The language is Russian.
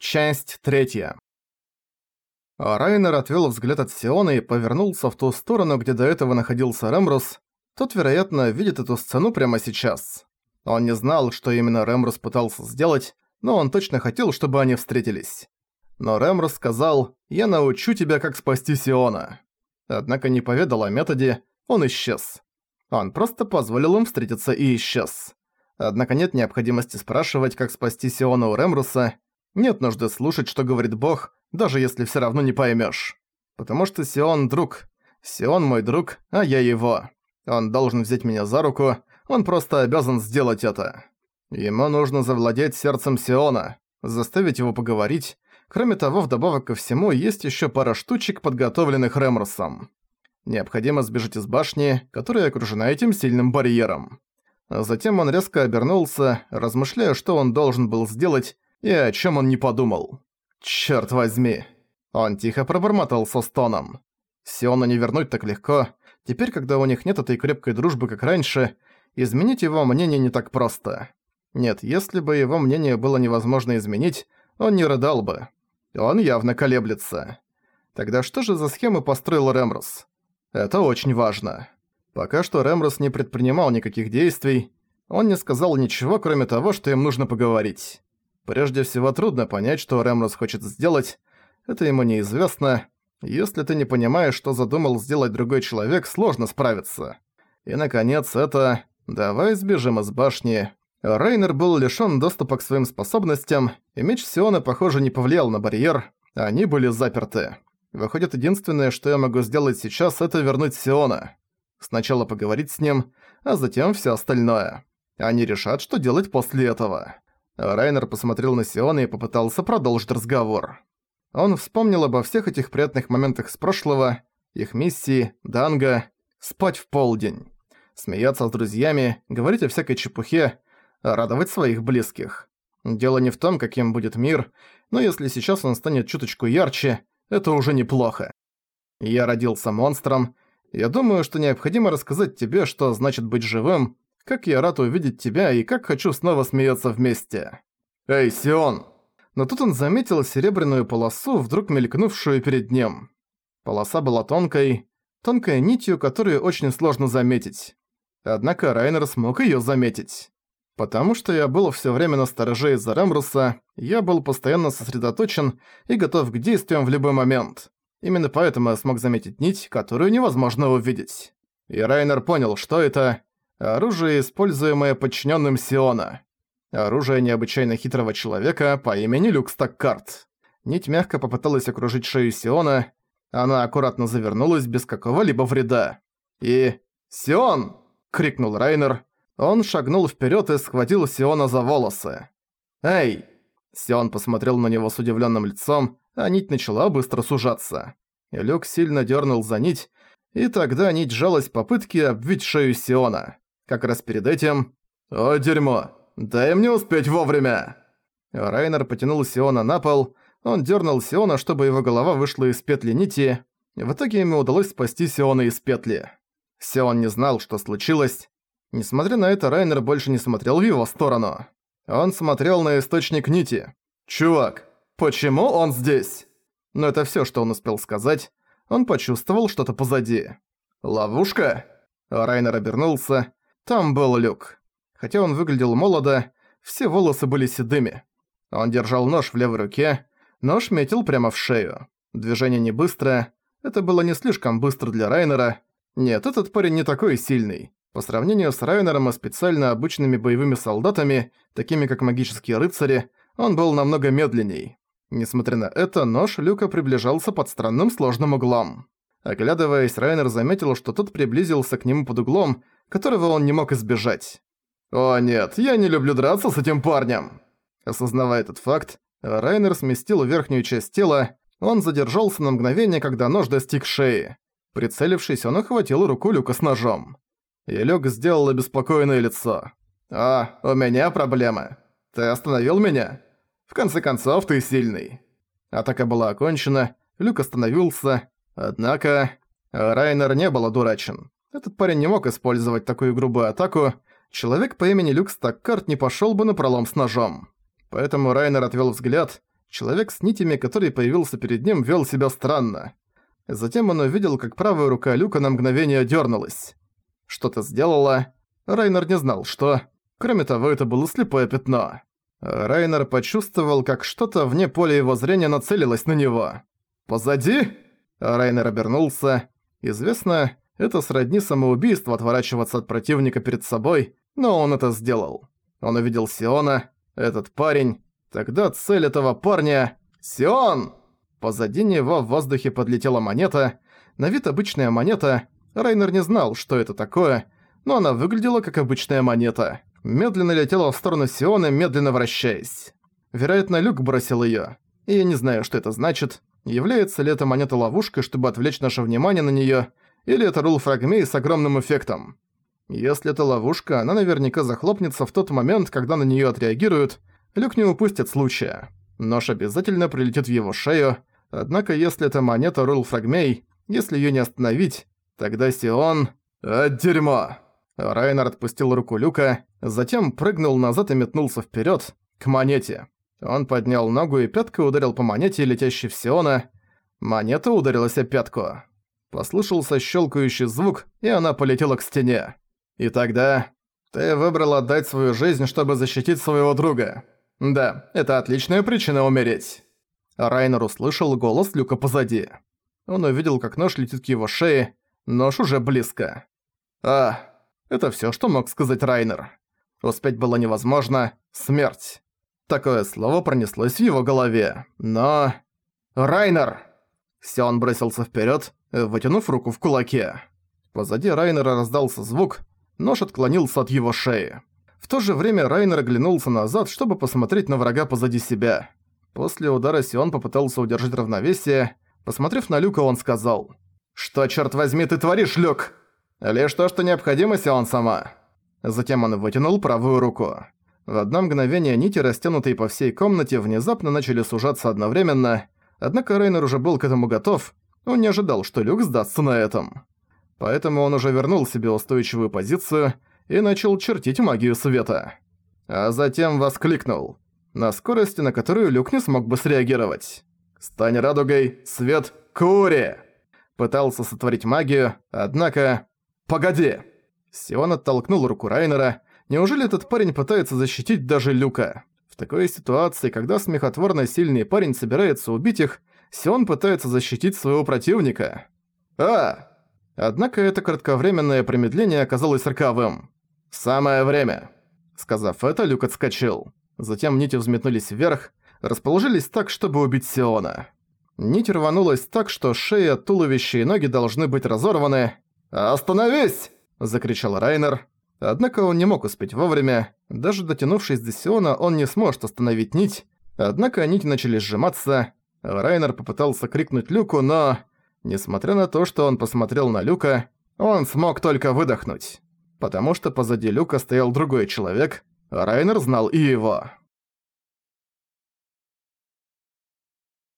Часть третья. Райнер отвел взгляд от Сиона и повернулся в ту сторону, где до этого находился Ремрус. Тот, вероятно, видит эту сцену прямо сейчас. Он не знал, что именно Ремрус пытался сделать, но он точно хотел, чтобы они встретились. Но Ремрус сказал «Я научу тебя, как спасти Сиона». Однако не поведал о методе, он исчез. Он просто позволил им встретиться и исчез. Однако нет необходимости спрашивать, как спасти Сиона у Ремруса, нет нужды слушать, что говорит Бог, даже если всё равно не поймёшь. Потому что Сион друг. Сион мой друг, а я его. Он должен взять меня за руку, он просто обязан сделать это. Ему нужно завладеть сердцем Сиона, заставить его поговорить. Кроме того, вдобавок ко всему, есть ещё пара штучек, подготовленных Ремрусом. Необходимо сбежать из башни, которая окружена этим сильным барьером. Затем он резко обернулся, размышляя, что он должен был сделать, и о чем он не подумал. Черт возьми. Он тихо пробормотал со стоном. Сиона не вернуть так легко. Теперь, когда у них нет этой крепкой дружбы, как раньше, изменить его мнение не так просто. Нет, если бы его мнение было невозможно изменить, он не рыдал бы. Он явно колеблется. Тогда что же за схемы построил Ремрус? Это очень важно. Пока что Ремрус не предпринимал никаких действий, он не сказал ничего, кроме того, что им нужно поговорить. Прежде всего, трудно понять, что Рэмрос хочет сделать. Это ему неизвестно. Если ты не понимаешь, что задумал сделать другой человек, сложно справиться. И, наконец, это... Давай сбежим из башни. Рейнер был лишён доступа к своим способностям, и меч Сиона, похоже, не повлиял на барьер. Они были заперты. Выходит, единственное, что я могу сделать сейчас, это вернуть Сиона. Сначала поговорить с ним, а затем всё остальное. Они решат, что делать после этого. Райнер посмотрел на Сиона и попытался продолжить разговор. Он вспомнил обо всех этих приятных моментах с прошлого, их миссии, данга, спать в полдень, смеяться с друзьями, говорить о всякой чепухе, радовать своих близких. Дело не в том, каким будет мир, но если сейчас он станет чуточку ярче, это уже неплохо. Я родился монстром. Я думаю, что необходимо рассказать тебе, что значит быть живым, как я рад увидеть тебя и как хочу снова смеяться вместе. Эй, Сион!» Но тут он заметил серебряную полосу, вдруг мелькнувшую перед ним. Полоса была тонкой, тонкой нитью, которую очень сложно заметить. Однако Райнер смог её заметить. Потому что я был всё время на стороже из-за Ремруса, я был постоянно сосредоточен и готов к действиям в любой момент. Именно поэтому я смог заметить нить, которую невозможно увидеть. И Райнер понял, что это Оружие, используемое подчиненным Сиона. Оружие необычайно хитрого человека по имени Люк Стаккарт. Нить мягко попыталась окружить шею Сиона. Она аккуратно завернулась без какого-либо вреда. И... «Сион!» — крикнул Райнер. Он шагнул вперед и схватил Сиона за волосы. «Эй!» Сион посмотрел на него с удивленным лицом, а нить начала быстро сужаться. Люк сильно дернул за нить, и тогда нить жалась попытки обвить шею Сиона. Как раз перед этим... «О, дерьмо! Дай мне успеть вовремя!» Райнер потянул Сиона на пол, он дернул Сиона, чтобы его голова вышла из петли нити. В итоге ему удалось спасти Сиона из петли. Сион не знал, что случилось. Несмотря на это, Райнер больше не смотрел в его сторону. Он смотрел на источник нити. «Чувак, почему он здесь?» Но это всё, что он успел сказать. Он почувствовал что-то позади. «Ловушка?» Райнер обернулся. Там был люк. Хотя он выглядел молодо, все волосы были седыми. Он держал нож в левой руке, нож метил прямо в шею. Движение не быстрое, это было не слишком быстро для Райнера. Нет, этот парень не такой сильный. По сравнению с Райнером и специально обычными боевыми солдатами, такими как магические рыцари, он был намного медленней. Несмотря на это, нож Люка приближался под странным сложным углом. Оглядываясь, Райнер заметил, что тот приблизился к нему под углом, которого он не мог избежать. «О нет, я не люблю драться с этим парнем!» Осознавая этот факт, Райнер сместил верхнюю часть тела, он задержался на мгновение, когда нож достиг шеи. Прицелившись, он охватил руку Люка с ножом. И Люк сделал обеспокоенное лицо. «А, у меня проблемы. Ты остановил меня? В конце концов, ты сильный». Атака была окончена, Люк остановился, однако... Райнер не был одурачен. Этот парень не мог использовать такую грубую атаку, человек по имени Люк Стаккарт не пошёл бы на пролом с ножом. Поэтому Райнер отвёл взгляд, человек с нитями, который появился перед ним, вел себя странно. Затем он увидел, как правая рука Люка на мгновение дернулась. Что-то сделала. Райнер не знал, что. Кроме того, это было слепое пятно. Райнер почувствовал, как что-то вне поля его зрения нацелилось на него. «Позади?» Райнер обернулся. Известно, это сродни самоубийству отворачиваться от противника перед собой, но он это сделал. Он увидел Сиона, этот парень. Тогда цель этого парня... Сион! Позади него в воздухе подлетела монета. На вид обычная монета. Райнер не знал, что это такое, но она выглядела как обычная монета. Медленно летела в сторону Сиона, медленно вращаясь. Вероятно, Люк бросил её. И я не знаю, что это значит. Является ли эта монета ловушкой, чтобы отвлечь наше внимание на неё, или это рул фрагмей с огромным эффектом. Если это ловушка, она наверняка захлопнется в тот момент, когда на неё отреагируют, Люк не упустит случая. Нож обязательно прилетит в его шею, однако если это монета рул фрагмей, если её не остановить, тогда Сион... «А, дерьмо!» Райнер отпустил руку Люка, затем прыгнул назад и метнулся вперед к монете. Он поднял ногу и пяткой ударил по монете, летящей в Сиона. Монета ударилась о пятку. Послышался щелкающий звук, и она полетела к стене. И тогда... Ты выбрал отдать свою жизнь, чтобы защитить своего друга. Да, это отличная причина умереть. Райнер услышал голос Люка позади. Он увидел, как нож летит к его шее, нож уже близко. А, это всё, что мог сказать Райнер. Успеть было невозможно. Смерть. Такое слово пронеслось в его голове. Но... «Райнер!» Сион бросился вперед, вытянув руку в кулаке. Позади Райнера раздался звук, нож отклонился от его шеи. В то же время Райнер оглянулся назад, чтобы посмотреть на врага позади себя. После удара Сион попытался удержать равновесие. Посмотрев на Люка, он сказал, «Что, черт возьми, ты творишь, Люк?» «Лишь то, что необходимо, Сион сама». Затем он вытянул правую руку. В одно мгновение нити, растянутые по всей комнате, внезапно начали сужаться одновременно, однако Рейнер уже был к этому готов, он не ожидал, что Люк сдастся на этом. Поэтому он уже вернул себе устойчивую позицию и начал чертить магию света. А затем воскликнул, на скорости, на которую Люк не смог бы среагировать. «Стань радугой, свет, кури!» Пытался сотворить магию, однако... «Погоди!» Сион оттолкнул руку Райнера. Неужели этот парень пытается защитить даже Люка? В такой ситуации, когда смехотворно сильный парень собирается убить их, Сион пытается защитить своего противника. А! Однако это кратковременное промедление оказалось роковым. «Самое время!» Сказав это, Люк отскочил. Затем нити взметнулись вверх, расположились так, чтобы убить Сиона. Нить рванулась так, что шея, туловище и ноги должны быть разорваны. «Остановись!» – закричал Райнер. Однако он не мог успеть вовремя. Даже дотянувшись до Сиона, он не сможет остановить нить. Однако нити начали сжиматься. Райнер попытался крикнуть Люку, но... Несмотря на то, что он посмотрел на Люка, он смог только выдохнуть. Потому что позади Люка стоял другой человек, а Райнер знал и его.